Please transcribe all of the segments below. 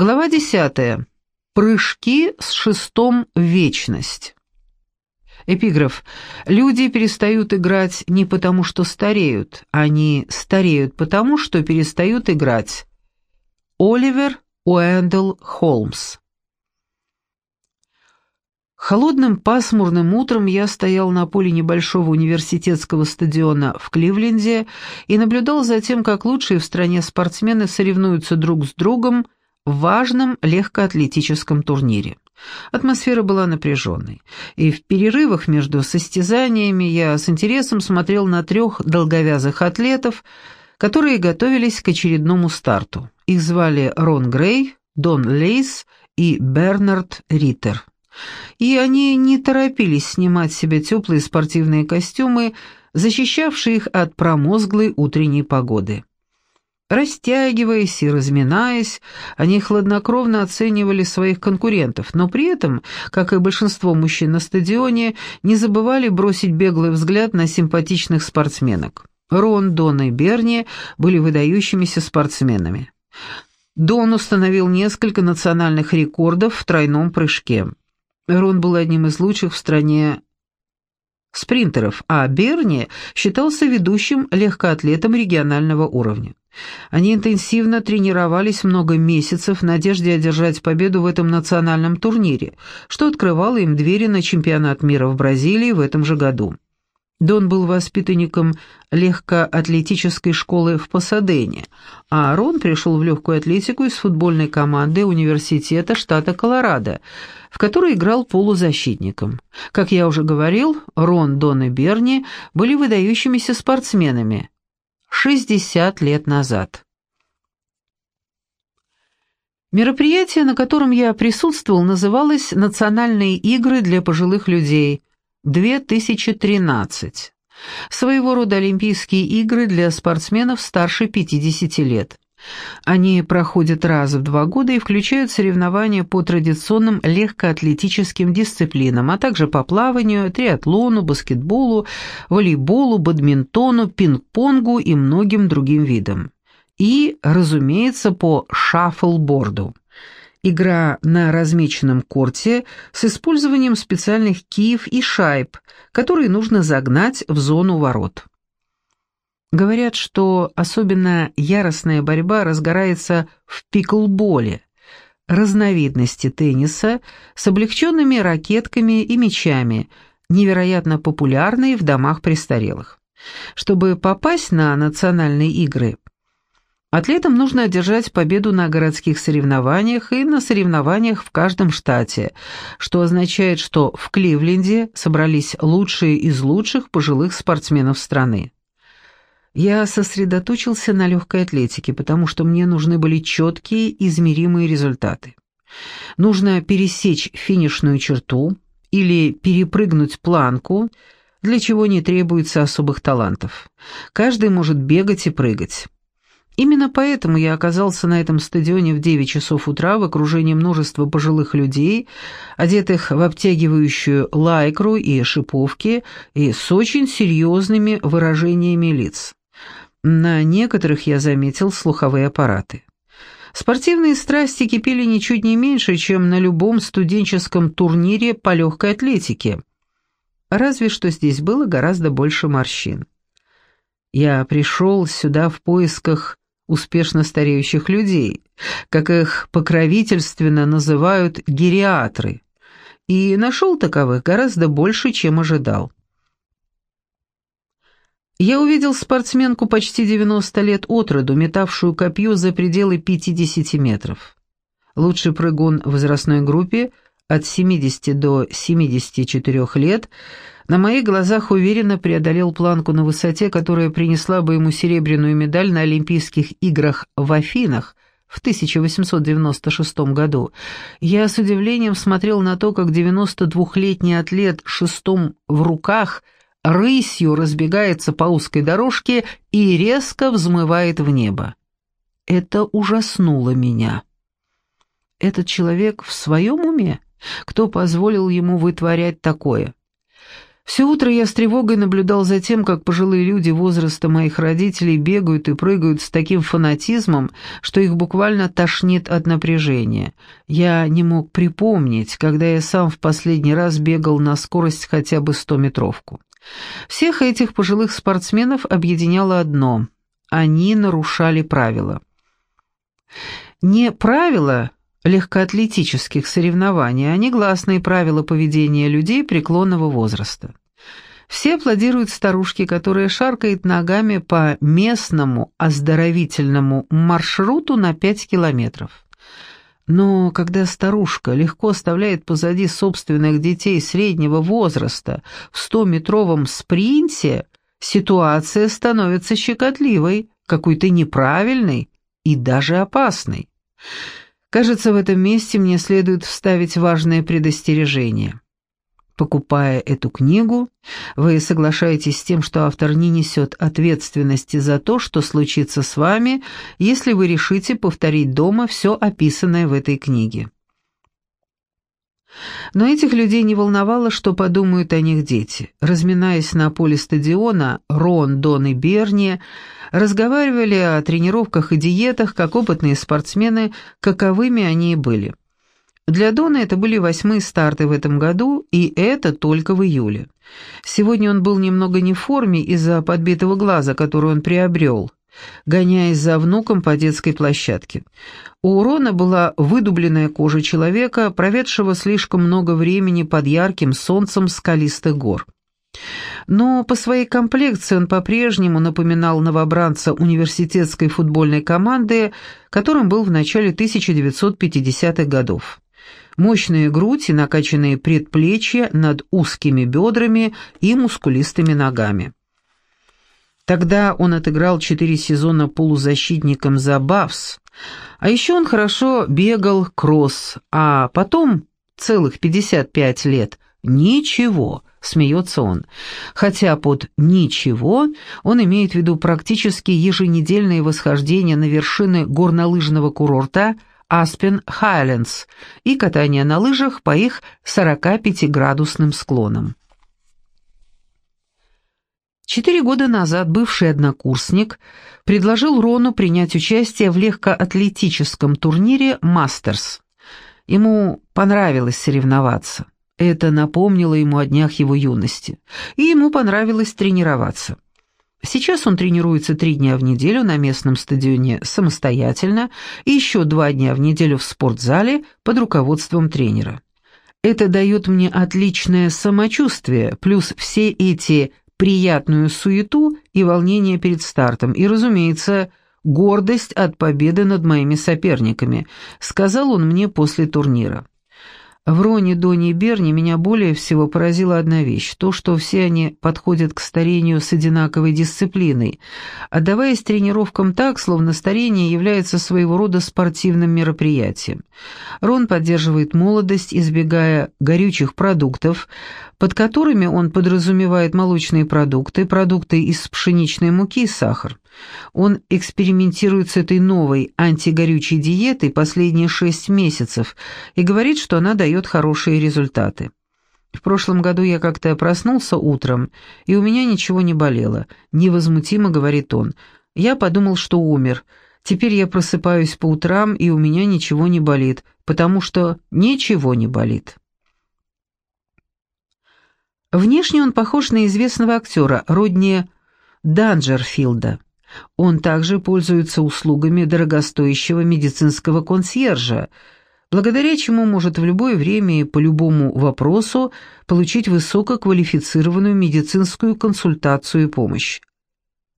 Глава 10. Прыжки с шестом в вечность. Эпиграф. Люди перестают играть не потому, что стареют, они стареют потому, что перестают играть. Оливер Уэндell Холмс. Холодным пасмурным утром я стоял на поле небольшого университетского стадиона в Кливленде и наблюдал за тем, как лучшие в стране спортсмены соревнуются друг с другом – в важном легкоатлетическом турнире. Атмосфера была напряженной, и в перерывах между состязаниями я с интересом смотрел на трех долговязых атлетов, которые готовились к очередному старту. Их звали Рон Грей, Дон Лейс и Бернард Риттер. И они не торопились снимать с себя теплые спортивные костюмы, защищавшие их от промозглой утренней погоды. Растягиваясь и разминаясь, они хладнокровно оценивали своих конкурентов, но при этом, как и большинство мужчин на стадионе, не забывали бросить беглый взгляд на симпатичных спортсменок. Рон, Дон и Берни были выдающимися спортсменами. Дон установил несколько национальных рекордов в тройном прыжке. Рон был одним из лучших в стране спринтеров, а Берни считался ведущим легкоатлетом регионального уровня. Они интенсивно тренировались много месяцев в надежде одержать победу в этом национальном турнире, что открывало им двери на чемпионат мира в Бразилии в этом же году. Дон был воспитанником легкоатлетической школы в Пасадене, а Рон пришел в легкую атлетику из футбольной команды университета штата Колорадо, в которой играл полузащитником. Как я уже говорил, Рон, Дон и Берни были выдающимися спортсменами, 60 лет назад. Мероприятие, на котором я присутствовал, называлось «Национальные игры для пожилых людей 2013». Своего рода Олимпийские игры для спортсменов старше 50 лет. Они проходят раз в два года и включают соревнования по традиционным легкоатлетическим дисциплинам, а также по плаванию, триатлону, баскетболу, волейболу, бадминтону, пинг-понгу и многим другим видам. И, разумеется, по шаффлборду. Игра на размеченном корте с использованием специальных киев и шайб, которые нужно загнать в зону ворот. Говорят, что особенно яростная борьба разгорается в пиклболе, разновидности тенниса с облегченными ракетками и мячами, невероятно популярной в домах престарелых. Чтобы попасть на национальные игры, атлетам нужно одержать победу на городских соревнованиях и на соревнованиях в каждом штате, что означает, что в Кливленде собрались лучшие из лучших пожилых спортсменов страны. Я сосредоточился на легкой атлетике, потому что мне нужны были четкие, измеримые результаты. Нужно пересечь финишную черту или перепрыгнуть планку, для чего не требуется особых талантов. Каждый может бегать и прыгать. Именно поэтому я оказался на этом стадионе в 9 часов утра в окружении множества пожилых людей, одетых в обтягивающую лайкру и шиповки и с очень серьезными выражениями лиц. На некоторых я заметил слуховые аппараты. Спортивные страсти кипели ничуть не меньше, чем на любом студенческом турнире по легкой атлетике. Разве что здесь было гораздо больше морщин. Я пришел сюда в поисках успешно стареющих людей, как их покровительственно называют гериатры, и нашел таковых гораздо больше, чем ожидал. Я увидел спортсменку почти 90 лет от роду, метавшую копье за пределы 50 метров. Лучший прыгун в возрастной группе от 70 до 74 лет на моих глазах уверенно преодолел планку на высоте, которая принесла бы ему серебряную медаль на Олимпийских играх в Афинах в 1896 году. Я с удивлением смотрел на то, как 92-летний атлет шестом в руках – рысью разбегается по узкой дорожке и резко взмывает в небо. Это ужаснуло меня. Этот человек в своем уме? Кто позволил ему вытворять такое? Все утро я с тревогой наблюдал за тем, как пожилые люди возраста моих родителей бегают и прыгают с таким фанатизмом, что их буквально тошнит от напряжения. Я не мог припомнить, когда я сам в последний раз бегал на скорость хотя бы стометровку. Всех этих пожилых спортсменов объединяло одно – они нарушали правила. Не правила легкоатлетических соревнований, а негласные правила поведения людей преклонного возраста. Все аплодируют старушке, которая шаркает ногами по местному оздоровительному маршруту на 5 километров. Но когда старушка легко оставляет позади собственных детей среднего возраста в 100-метровом спринте, ситуация становится щекотливой, какой-то неправильной и даже опасной. Кажется, в этом месте мне следует вставить важное предостережение. Покупая эту книгу, вы соглашаетесь с тем, что автор не несет ответственности за то, что случится с вами, если вы решите повторить дома все описанное в этой книге. Но этих людей не волновало, что подумают о них дети. Разминаясь на поле стадиона, Рон, Дон и Берни разговаривали о тренировках и диетах, как опытные спортсмены, каковыми они и были. Для Дона это были восьмые старты в этом году, и это только в июле. Сегодня он был немного не в форме из-за подбитого глаза, который он приобрел гоняясь за внуком по детской площадке. У Урона была выдубленная кожа человека, проведшего слишком много времени под ярким солнцем скалистых гор. Но по своей комплекции он по-прежнему напоминал новобранца университетской футбольной команды, которым был в начале 1950-х годов. Мощная грудь и накачанные предплечья над узкими бедрами и мускулистыми ногами. Тогда он отыграл четыре сезона полузащитником за Бавс, а еще он хорошо бегал кросс, а потом целых 55 лет ничего, смеется он. Хотя под «ничего» он имеет в виду практически еженедельные восхождения на вершины горнолыжного курорта Аспен Хайлендс и катание на лыжах по их 45-градусным склонам. Четыре года назад бывший однокурсник предложил Рону принять участие в легкоатлетическом турнире «Мастерс». Ему понравилось соревноваться. Это напомнило ему о днях его юности. И ему понравилось тренироваться. Сейчас он тренируется три дня в неделю на местном стадионе самостоятельно и еще два дня в неделю в спортзале под руководством тренера. Это дает мне отличное самочувствие, плюс все эти приятную суету и волнение перед стартом, и, разумеется, гордость от победы над моими соперниками, сказал он мне после турнира. В Роне, Доне и Берне меня более всего поразила одна вещь – то, что все они подходят к старению с одинаковой дисциплиной, отдаваясь тренировкам так, словно старение является своего рода спортивным мероприятием. Рон поддерживает молодость, избегая горючих продуктов, под которыми он подразумевает молочные продукты, продукты из пшеничной муки и сахар. Он экспериментирует с этой новой антигорючей диетой последние шесть месяцев и говорит, что она дает хорошие результаты. В прошлом году я как-то проснулся утром, и у меня ничего не болело. Невозмутимо, говорит он. Я подумал, что умер. Теперь я просыпаюсь по утрам, и у меня ничего не болит, потому что ничего не болит. Внешне он похож на известного актера Родни Данджерфилда. Он также пользуется услугами дорогостоящего медицинского консьержа, благодаря чему может в любое время и по любому вопросу получить высококвалифицированную медицинскую консультацию и помощь.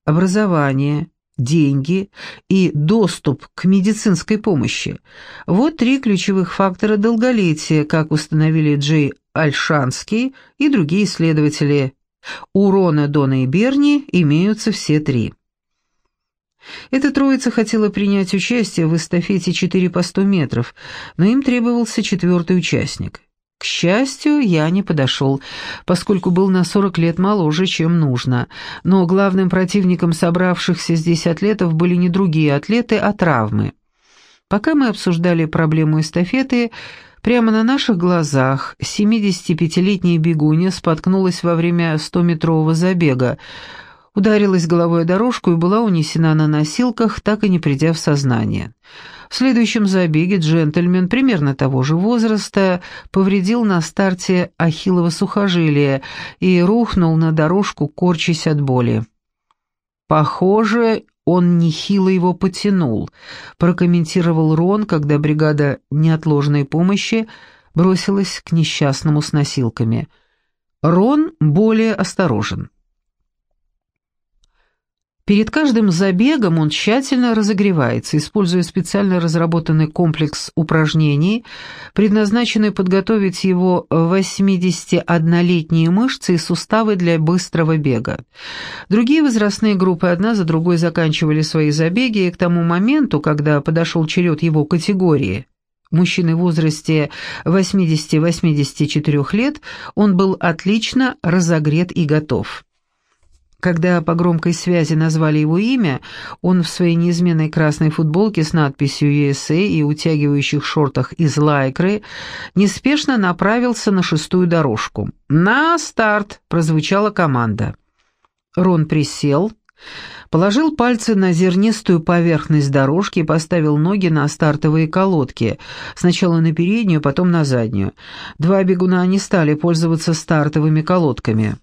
Образование, деньги и доступ к медицинской помощи – вот три ключевых фактора долголетия, как установили Джей Альшанский и другие исследователи. У Рона, Дона и Берни имеются все три. Эта троица хотела принять участие в эстафете 4 по 100 метров, но им требовался четвертый участник. К счастью, я не подошел, поскольку был на 40 лет моложе, чем нужно, но главным противником собравшихся здесь атлетов были не другие атлеты, а травмы. Пока мы обсуждали проблему эстафеты, Прямо на наших глазах 75-летняя бегунья споткнулась во время 100-метрового забега, ударилась головой о дорожку и была унесена на носилках, так и не придя в сознание. В следующем забеге джентльмен примерно того же возраста повредил на старте ахиллово сухожилие и рухнул на дорожку, корчась от боли. «Похоже, он нехило его потянул», — прокомментировал Рон, когда бригада неотложной помощи бросилась к несчастному с носилками. Рон более осторожен. Перед каждым забегом он тщательно разогревается, используя специально разработанный комплекс упражнений, предназначенный подготовить его 81-летние мышцы и суставы для быстрого бега. Другие возрастные группы одна за другой заканчивали свои забеги, и к тому моменту, когда подошел черед его категории – мужчины в возрасте 80-84 лет, он был отлично разогрет и готов. Когда по громкой связи назвали его имя, он в своей неизменной красной футболке с надписью USA и утягивающих шортах из лайкры неспешно направился на шестую дорожку. «На старт!» — прозвучала команда. Рон присел, положил пальцы на зернистую поверхность дорожки и поставил ноги на стартовые колодки, сначала на переднюю, потом на заднюю. Два бегуна не стали пользоваться стартовыми колодками.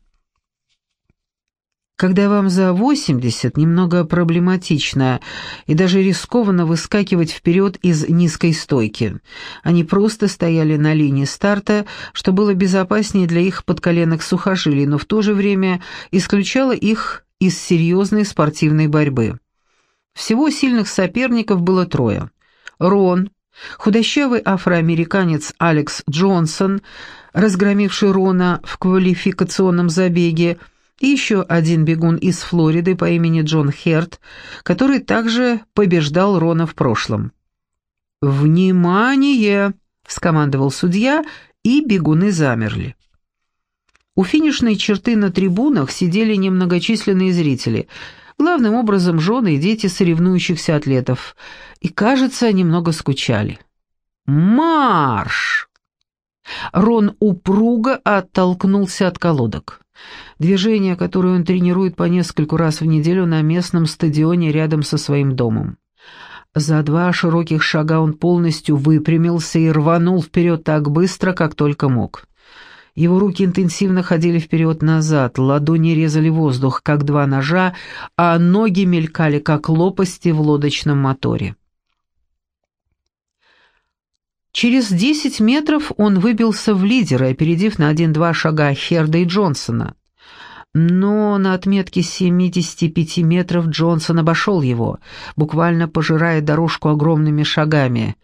Когда вам за 80, немного проблематично и даже рискованно выскакивать вперед из низкой стойки. Они просто стояли на линии старта, что было безопаснее для их подколенных сухожилий, но в то же время исключало их из серьезной спортивной борьбы. Всего сильных соперников было трое. Рон, худощавый афроамериканец Алекс Джонсон, разгромивший Рона в квалификационном забеге, и еще один бегун из Флориды по имени Джон Херт, который также побеждал Рона в прошлом. «Внимание!» — скомандовал судья, и бегуны замерли. У финишной черты на трибунах сидели немногочисленные зрители, главным образом жены и дети соревнующихся атлетов, и, кажется, немного скучали. «Марш!» Рон упруго оттолкнулся от колодок. Движение, которое он тренирует по нескольку раз в неделю на местном стадионе рядом со своим домом. За два широких шага он полностью выпрямился и рванул вперед так быстро, как только мог. Его руки интенсивно ходили вперед-назад, ладони резали воздух, как два ножа, а ноги мелькали, как лопасти в лодочном моторе. Через 10 метров он выбился в лидера, опередив на один-два шага Херда и Джонсона. Но на отметке 75 метров Джонсон обошел его, буквально пожирая дорожку огромными шагами.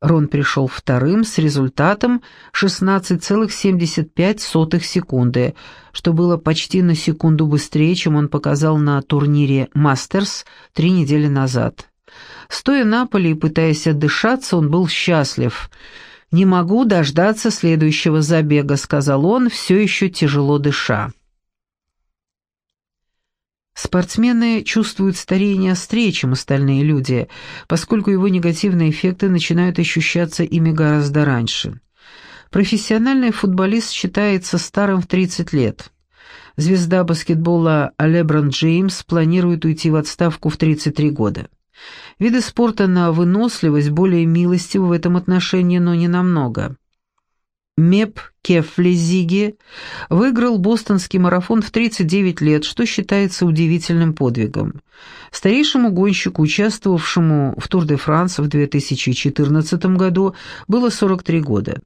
Рон пришел вторым с результатом 16,75 секунды, что было почти на секунду быстрее, чем он показал на турнире «Мастерс» три недели назад. Стоя на поле и пытаясь отдышаться, он был счастлив. «Не могу дождаться следующего забега», — сказал он, все еще тяжело дыша. Спортсмены чувствуют старение острее, чем остальные люди, поскольку его негативные эффекты начинают ощущаться ими гораздо раньше. Профессиональный футболист считается старым в 30 лет. Звезда баскетбола Леброн Джеймс планирует уйти в отставку в 33 года. Виды спорта на выносливость более милостивы в этом отношении, но не намного. Меб Кефлезиги выиграл бостонский марафон в 39 лет, что считается удивительным подвигом. Старейшему гонщику, участвовавшему в Тур-де-Франс в 2014 году, было 43 года.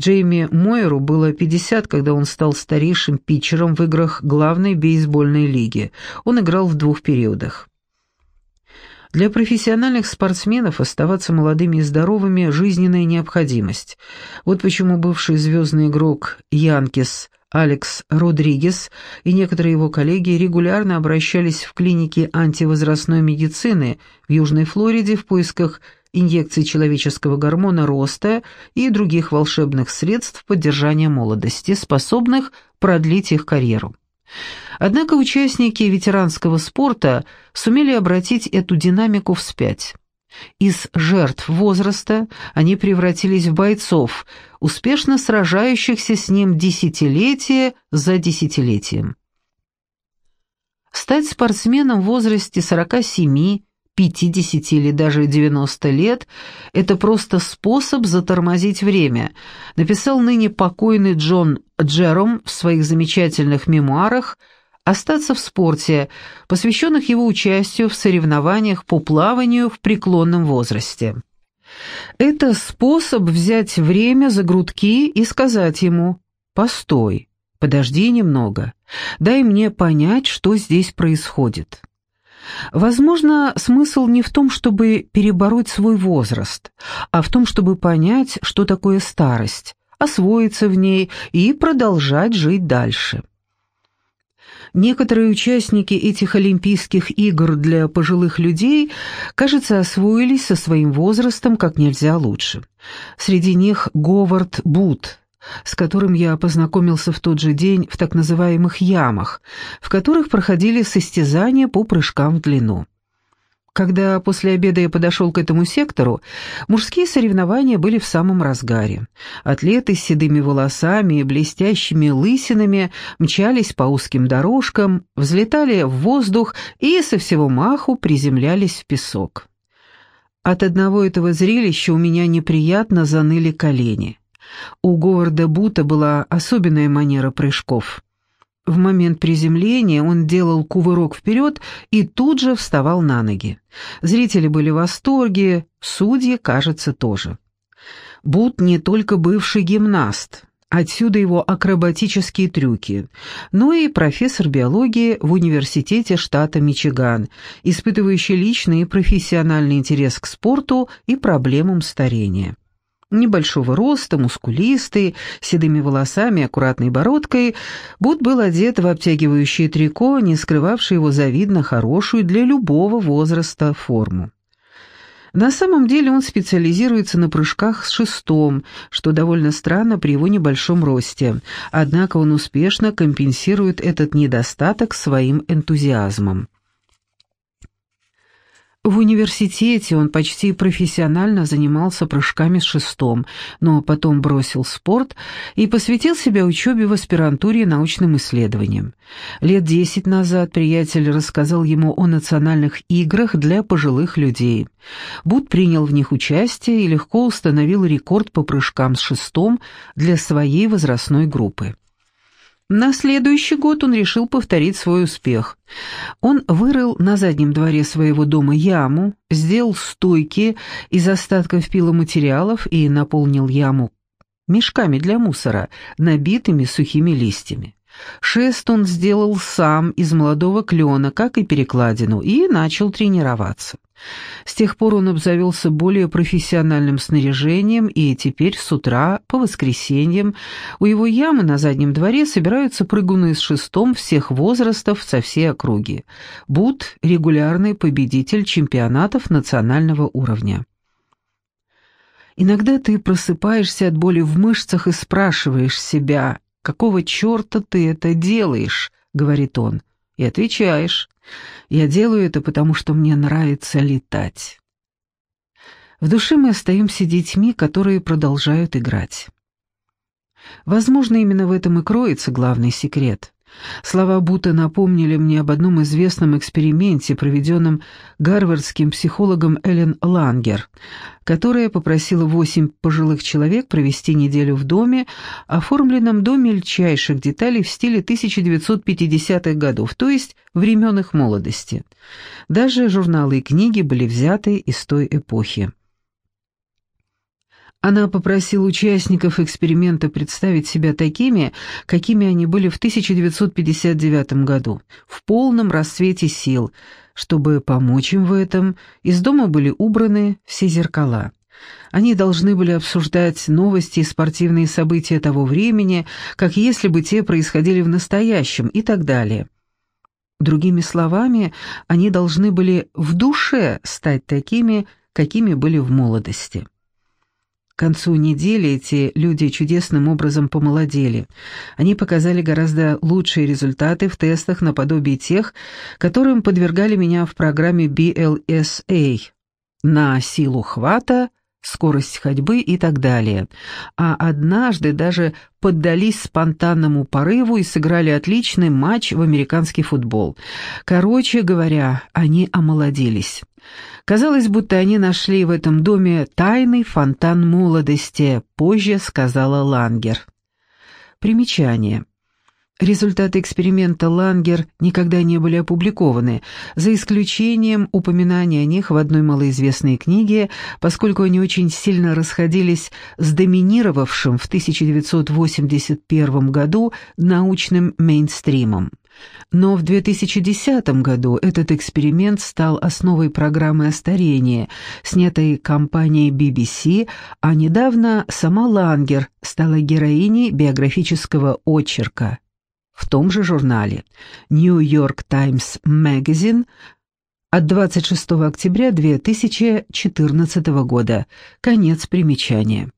Джейми Мойеру было 50, когда он стал старейшим питчером в играх главной бейсбольной лиги. Он играл в двух периодах. Для профессиональных спортсменов оставаться молодыми и здоровыми – жизненная необходимость. Вот почему бывший звездный игрок Янкис Алекс Родригес и некоторые его коллеги регулярно обращались в клиники антивозрастной медицины в Южной Флориде в поисках инъекций человеческого гормона роста и других волшебных средств поддержания молодости, способных продлить их карьеру. Однако участники ветеранского спорта сумели обратить эту динамику вспять. Из жертв возраста они превратились в бойцов, успешно сражающихся с ним десятилетие за десятилетием. Стать спортсменом в возрасте 47, 50 или даже 90 лет – это просто способ затормозить время, написал ныне покойный Джон Джером в своих замечательных мемуарах – остаться в спорте, посвященных его участию в соревнованиях по плаванию в преклонном возрасте. Это способ взять время за грудки и сказать ему «Постой, подожди немного, дай мне понять, что здесь происходит». Возможно, смысл не в том, чтобы перебороть свой возраст, а в том, чтобы понять, что такое старость, освоиться в ней и продолжать жить дальше. Некоторые участники этих Олимпийских игр для пожилых людей, кажется, освоились со своим возрастом как нельзя лучше. Среди них Говард Бут, с которым я познакомился в тот же день в так называемых ямах, в которых проходили состязания по прыжкам в длину. Когда после обеда я подошел к этому сектору, мужские соревнования были в самом разгаре. Атлеты с седыми волосами и блестящими лысинами мчались по узким дорожкам, взлетали в воздух и со всего маху приземлялись в песок. От одного этого зрелища у меня неприятно заныли колени. У Говарда Бута была особенная манера прыжков. В момент приземления он делал кувырок вперед и тут же вставал на ноги. Зрители были в восторге, судьи, кажется, тоже. Бут не только бывший гимнаст, отсюда его акробатические трюки, но и профессор биологии в университете штата Мичиган, испытывающий личный и профессиональный интерес к спорту и проблемам старения. Небольшого роста, мускулистый, седыми волосами, аккуратной бородкой, Бут был одет в обтягивающее трико, не скрывавшее его завидно хорошую для любого возраста форму. На самом деле он специализируется на прыжках с шестом, что довольно странно при его небольшом росте, однако он успешно компенсирует этот недостаток своим энтузиазмом. В университете он почти профессионально занимался прыжками с шестом, но потом бросил спорт и посвятил себя учебе в аспирантуре и научным исследованиям. Лет десять назад приятель рассказал ему о национальных играх для пожилых людей. Буд принял в них участие и легко установил рекорд по прыжкам с шестом для своей возрастной группы. На следующий год он решил повторить свой успех. Он вырыл на заднем дворе своего дома яму, сделал стойки из остатков пиломатериалов и наполнил яму мешками для мусора, набитыми сухими листьями. Шест он сделал сам из молодого клена, как и перекладину, и начал тренироваться. С тех пор он обзавелся более профессиональным снаряжением, и теперь с утра, по воскресеньям, у его ямы на заднем дворе собираются прыгуны с шестом всех возрастов со всей округи. Бут – регулярный победитель чемпионатов национального уровня. Иногда ты просыпаешься от боли в мышцах и спрашиваешь себя, «Какого черта ты это делаешь?» — говорит он. И отвечаешь, «Я делаю это, потому что мне нравится летать». В душе мы остаемся детьми, которые продолжают играть. Возможно, именно в этом и кроется главный секрет. Слова Бута напомнили мне об одном известном эксперименте, проведенном гарвардским психологом Эллен Лангер, которая попросила восемь пожилых человек провести неделю в доме, оформленном до мельчайших деталей в стиле 1950-х годов, то есть времен их молодости. Даже журналы и книги были взяты из той эпохи. Она попросила участников эксперимента представить себя такими, какими они были в 1959 году, в полном расцвете сил. Чтобы помочь им в этом, из дома были убраны все зеркала. Они должны были обсуждать новости и спортивные события того времени, как если бы те происходили в настоящем и так далее. Другими словами, они должны были в душе стать такими, какими были в молодости. К концу недели эти люди чудесным образом помолодели. Они показали гораздо лучшие результаты в тестах наподобие тех, которым подвергали меня в программе BLSA. на силу хвата, скорость ходьбы и так далее. А однажды даже поддались спонтанному порыву и сыграли отличный матч в американский футбол. Короче говоря, они омолодились. Казалось, будто они нашли в этом доме тайный фонтан молодости, позже сказала Лангер. Примечание. Результаты эксперимента Лангер никогда не были опубликованы, за исключением упоминания о них в одной малоизвестной книге, поскольку они очень сильно расходились с доминировавшим в 1981 году научным мейнстримом. Но в 2010 году этот эксперимент стал основой программы о старении, снятой компанией BBC, а недавно сама Лангер стала героиней биографического очерка в том же журнале New York Times Magazine от 26 октября 2014 года. Конец примечания.